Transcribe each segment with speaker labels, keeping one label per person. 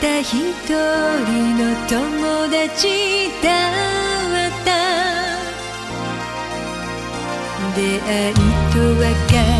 Speaker 1: た一人の友達だった。出会いと別れ。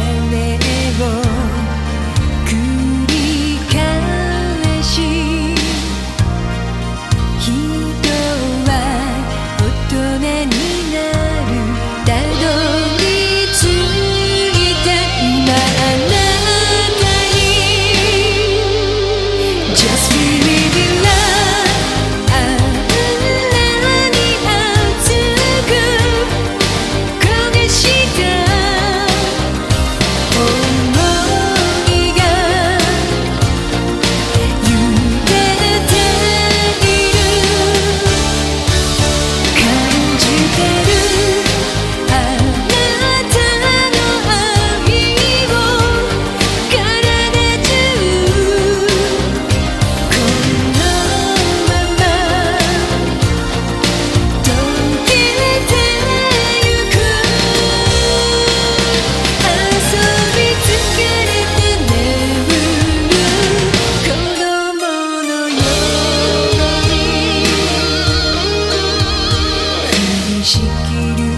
Speaker 1: しきる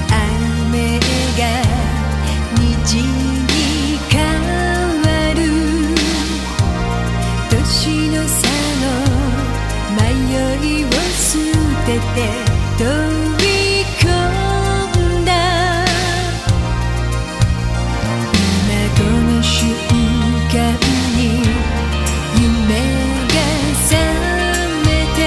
Speaker 1: 雨が虹に変わる年の差の迷いを捨てて飛び込んだ。今この瞬間に夢が覚めて。